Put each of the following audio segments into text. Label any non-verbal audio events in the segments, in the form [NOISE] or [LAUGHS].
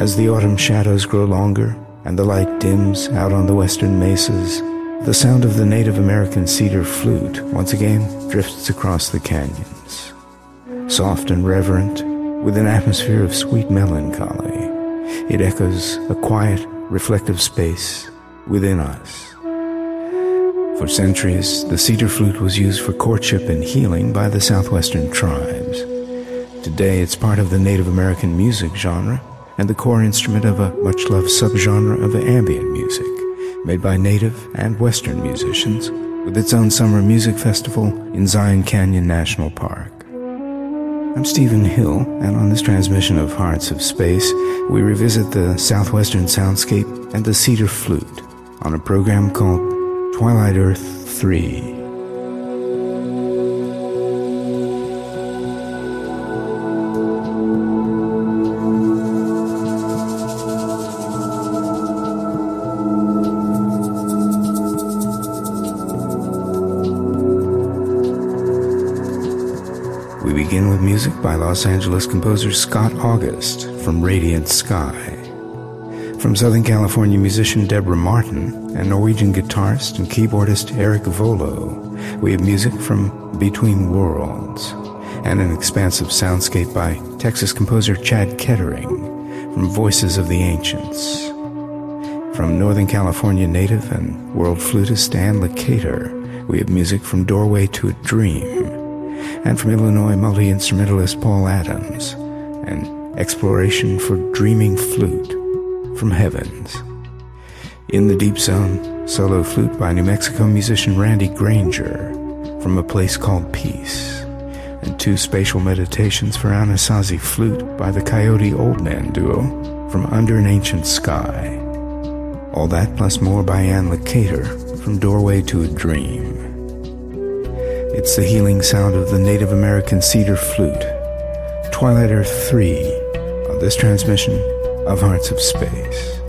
As the autumn shadows grow longer and the light dims out on the western mesas, the sound of the Native American cedar flute once again drifts across the canyons. Soft and reverent, with an atmosphere of sweet melancholy, it echoes a quiet, reflective space within us. For centuries, the cedar flute was used for courtship and healing by the southwestern tribes. Today, it's part of the Native American music genre and the core instrument of a much loved subgenre of ambient music made by Native and Western musicians with its own summer music festival in Zion Canyon National Park. I'm Stephen Hill, and on this transmission of Hearts of Space, we revisit the southwestern soundscape and the cedar flute on a program called Twilight Earth 3. Los Angeles composer Scott August from Radiant Sky. From Southern California musician Deborah Martin and Norwegian guitarist and keyboardist Erik Wøllo, we have music from Between Worlds and an expansive soundscape by Texas composer Chad Kettering from Voices of the Ancients. From Northern California native and world flutist Dan Lakater, we have music from Doorway to a Dream, and from Illinois multi instrumentalist Paul Adams, an exploration for dreaming flute from Heavens. In the Deep Zone, solo flute by New Mexico musician Randy Granger from a place called Peace, and two spatial meditations for Anasazi flute by the Coyote Oldman duo from Under an Ancient Sky. All that plus more by Ann Lakater from Doorway to a Dream. It's the healing sound of the Native American cedar flute, Twilight Earth 3, on this transmission of Hearts of Space.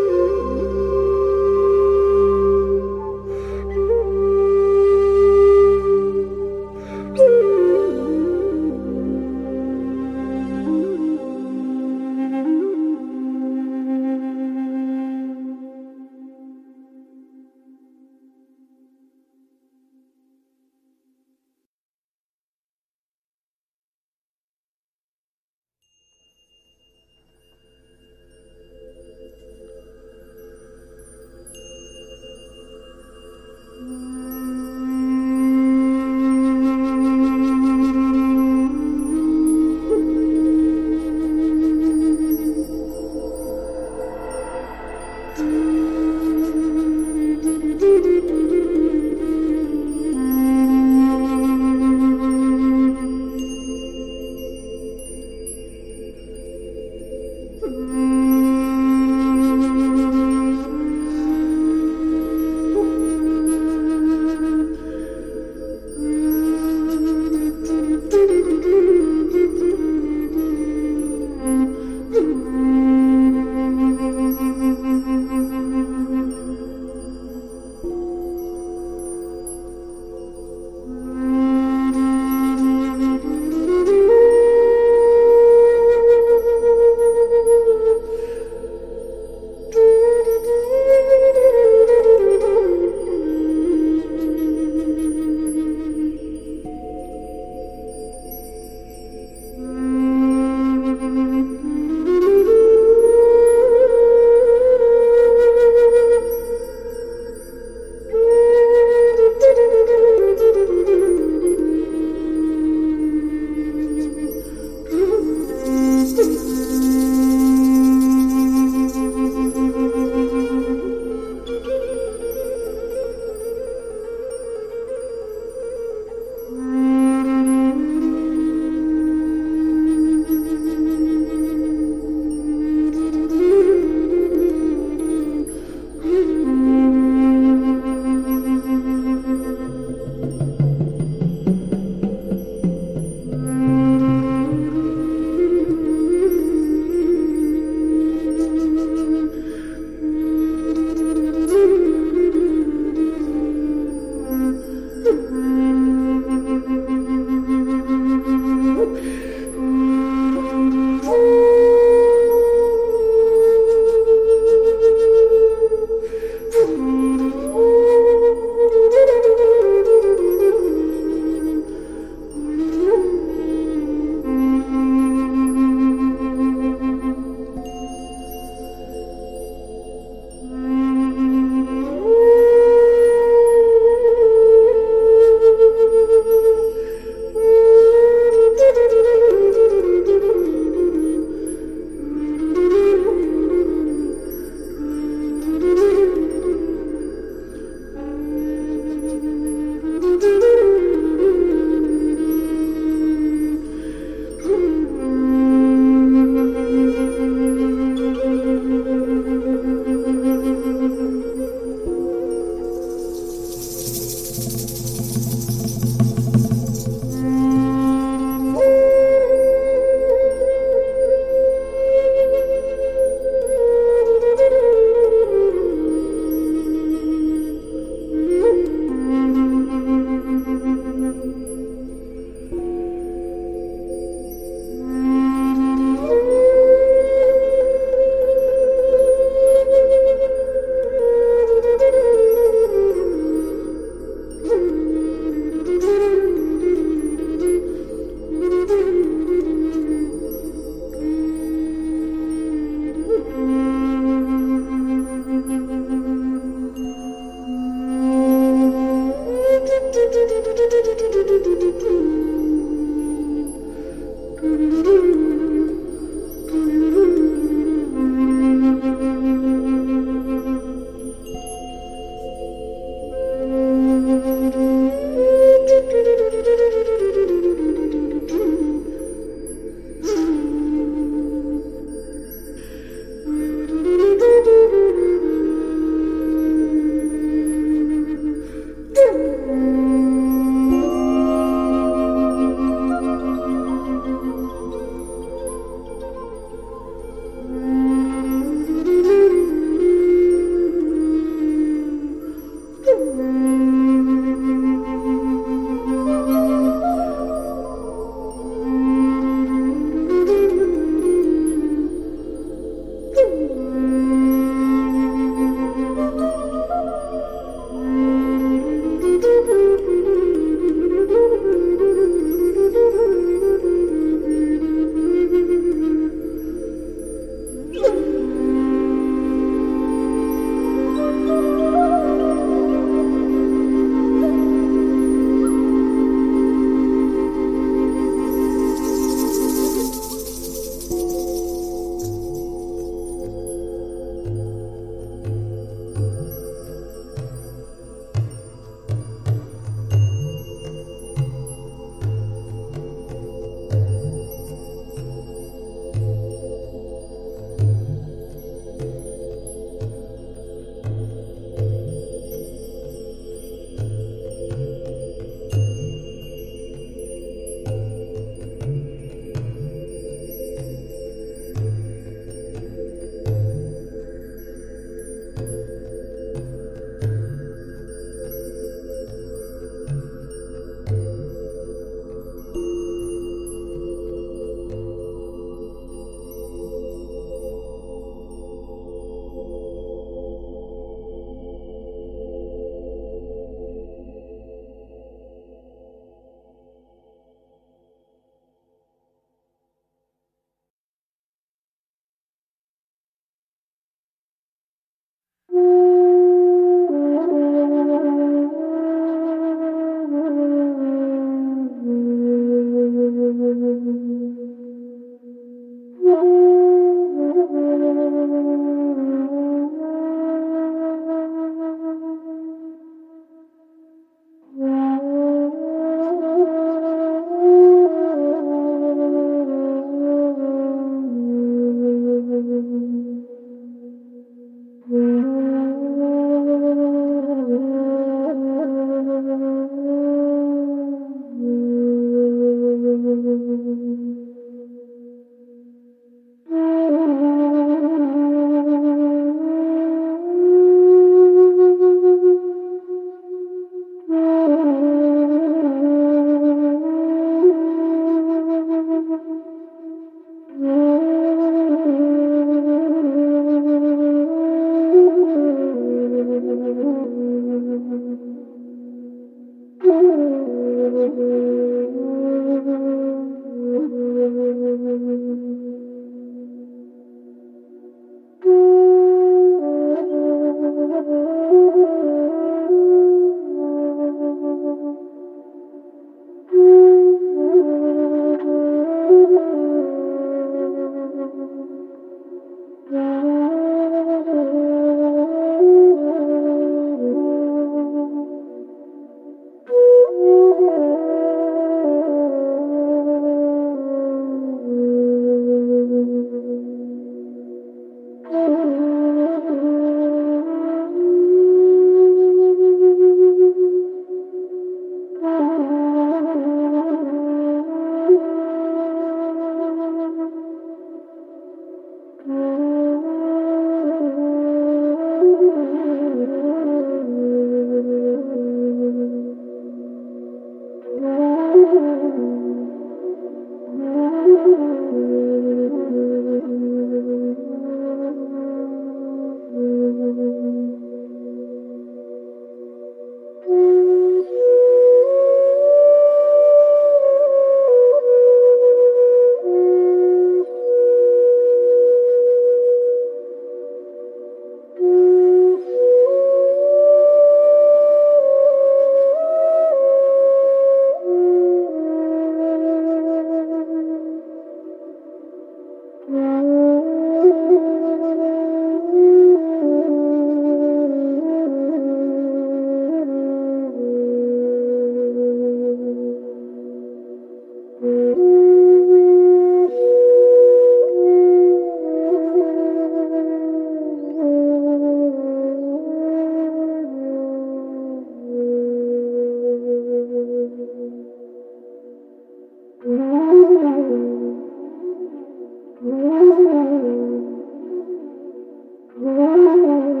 Ooh. [LAUGHS]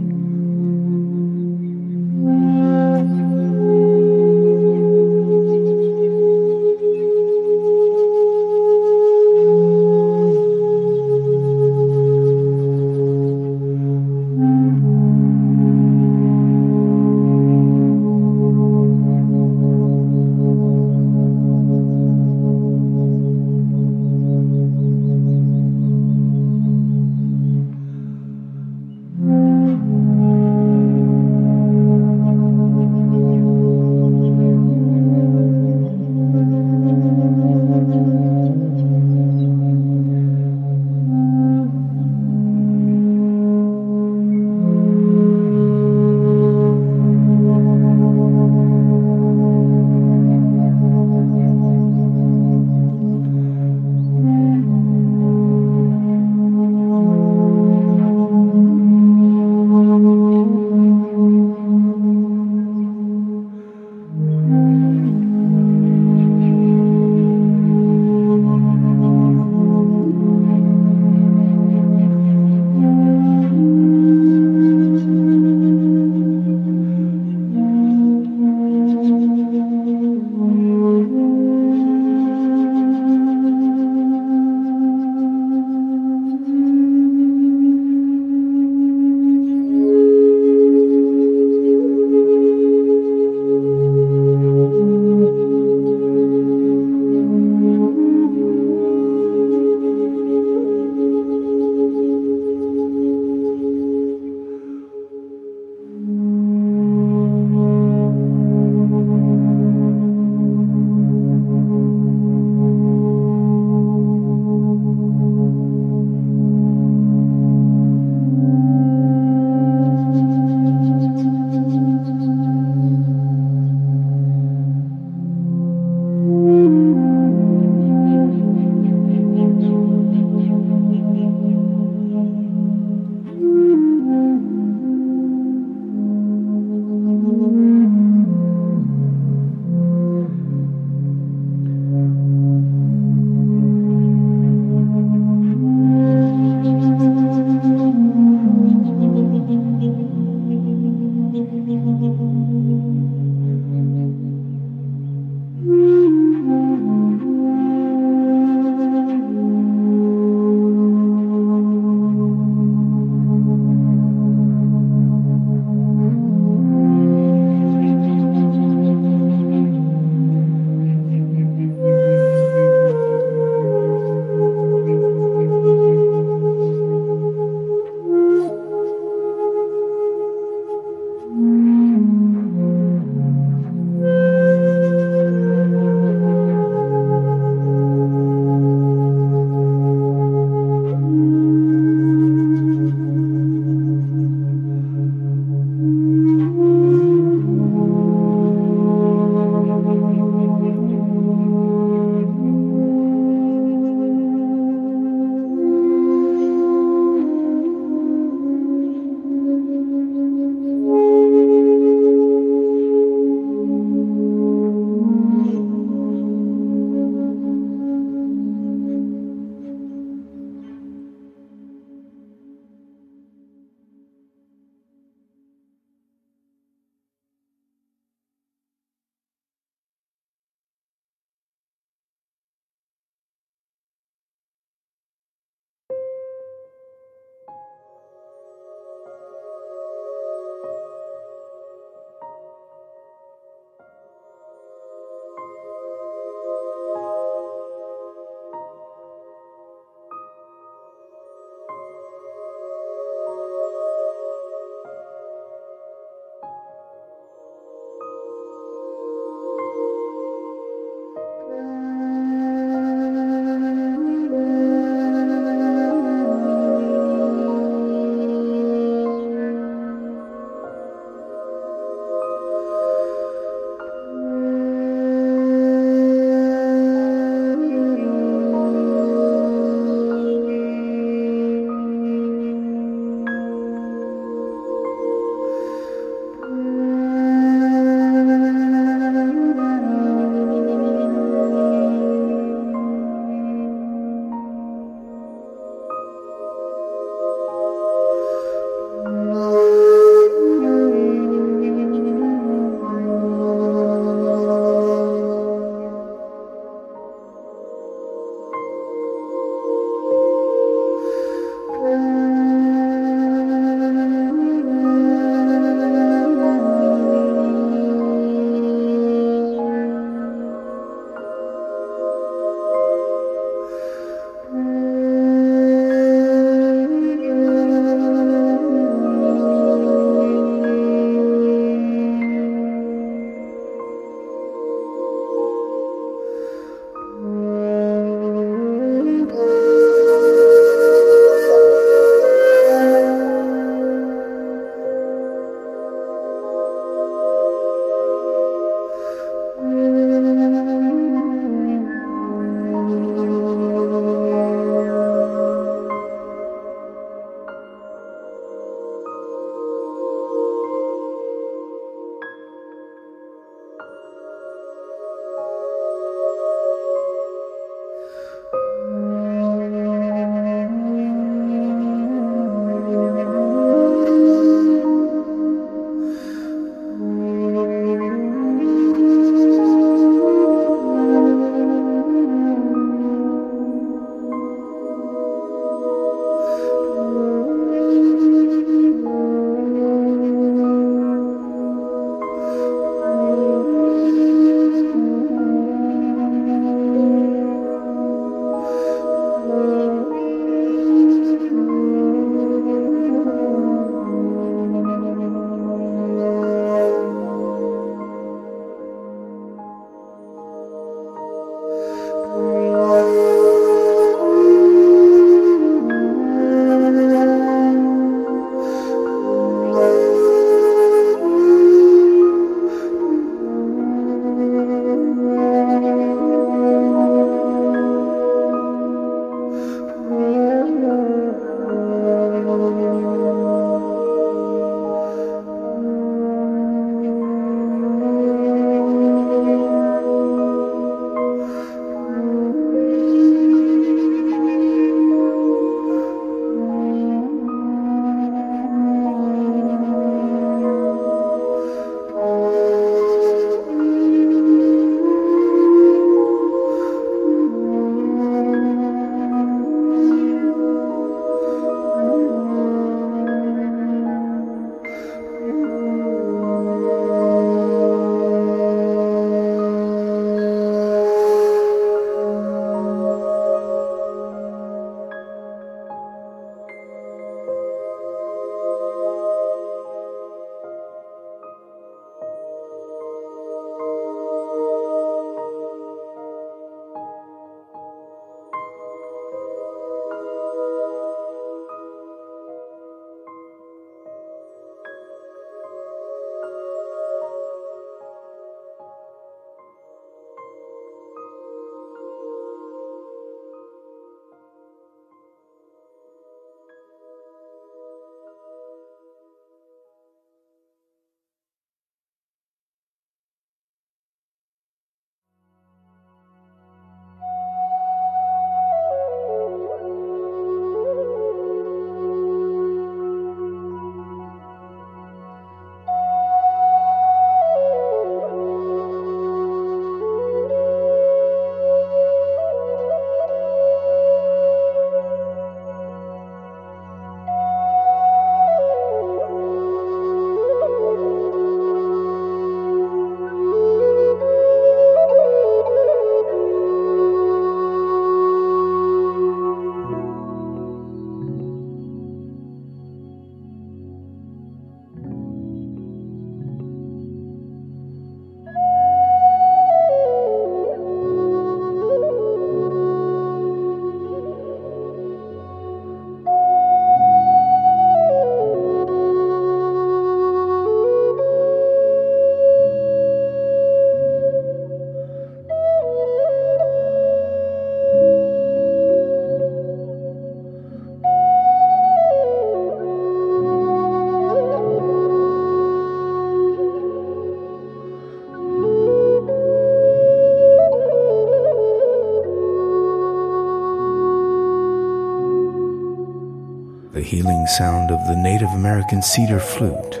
healing sound of the Native American cedar flute,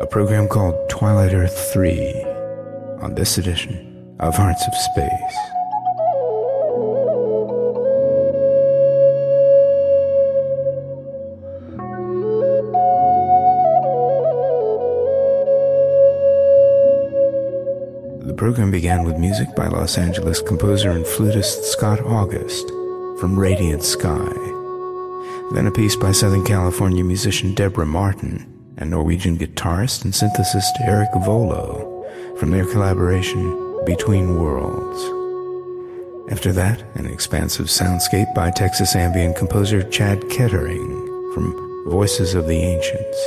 a program called Twilight Earth 3 on this edition of Hearts of Space. The program began with music by Los Angeles composer and flutist Scott August from Radiant Sky. Then a piece by Southern California musician Deborah Martin and Norwegian guitarist and synthesist Erik Wøllo from their collaboration Between Worlds. After that, an expansive soundscape by Texas ambient composer Chad Kettering from Voices of the Ancients.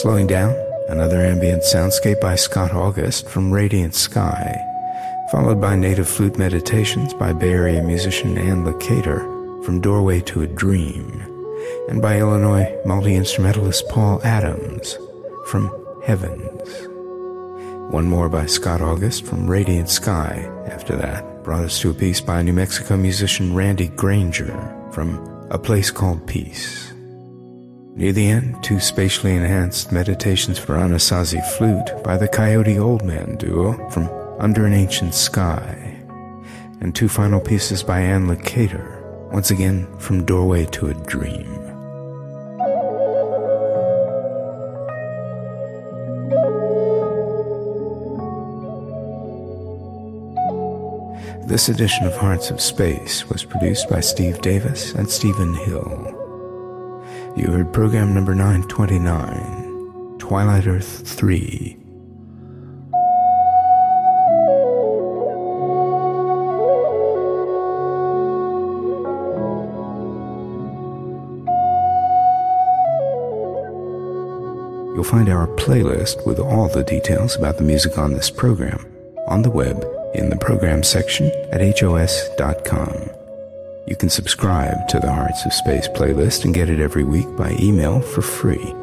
Slowing down, another ambient soundscape by Scott August from Radiant Sky, followed by native flute meditations by Bay Area musician Ann Licater from Doorway to a Dream, and by Illinois multi instrumentalist Paul Adams from Heavens. One more by Scott August from Radiant Sky after that brought us to a piece by New Mexico musician Randy Granger from A Place Called Peace. Near the end, two spatially enhanced meditations for Anasazi flute by the Coyote Oldman duo from Under an Ancient Sky, and two final pieces by Ann Licater once again from Doorway to a Dream. This edition of Hearts of Space was produced by Steve Davis and Stephen Hill. You heard program number 929, Twilight Earth 3 You'll find our playlist with all the details about the music on this program on the web in the program section at HOS.com. You can subscribe to the Hearts of Space playlist and get it every week by email for free.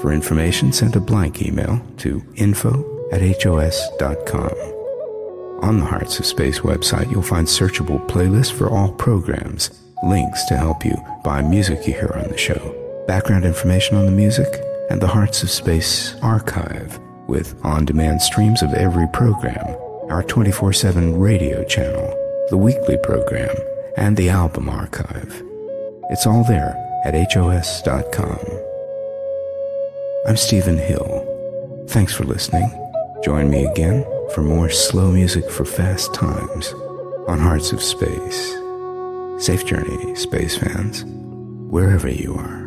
For information, send a blank email to info at HOS.com. On the Hearts of Space website, you'll find searchable playlists for all programs, links to help you buy music you hear on the show, background information on the music, and the Hearts of Space archive with on demand streams of every program, our 24 7 radio channel, the weekly program, and the album archive. It's all there at HOS.com. I'm Stephen Hill. Thanks for listening. Join me again for more slow music for fast times on Hearts of Space. Safe journey, space fans, wherever you are.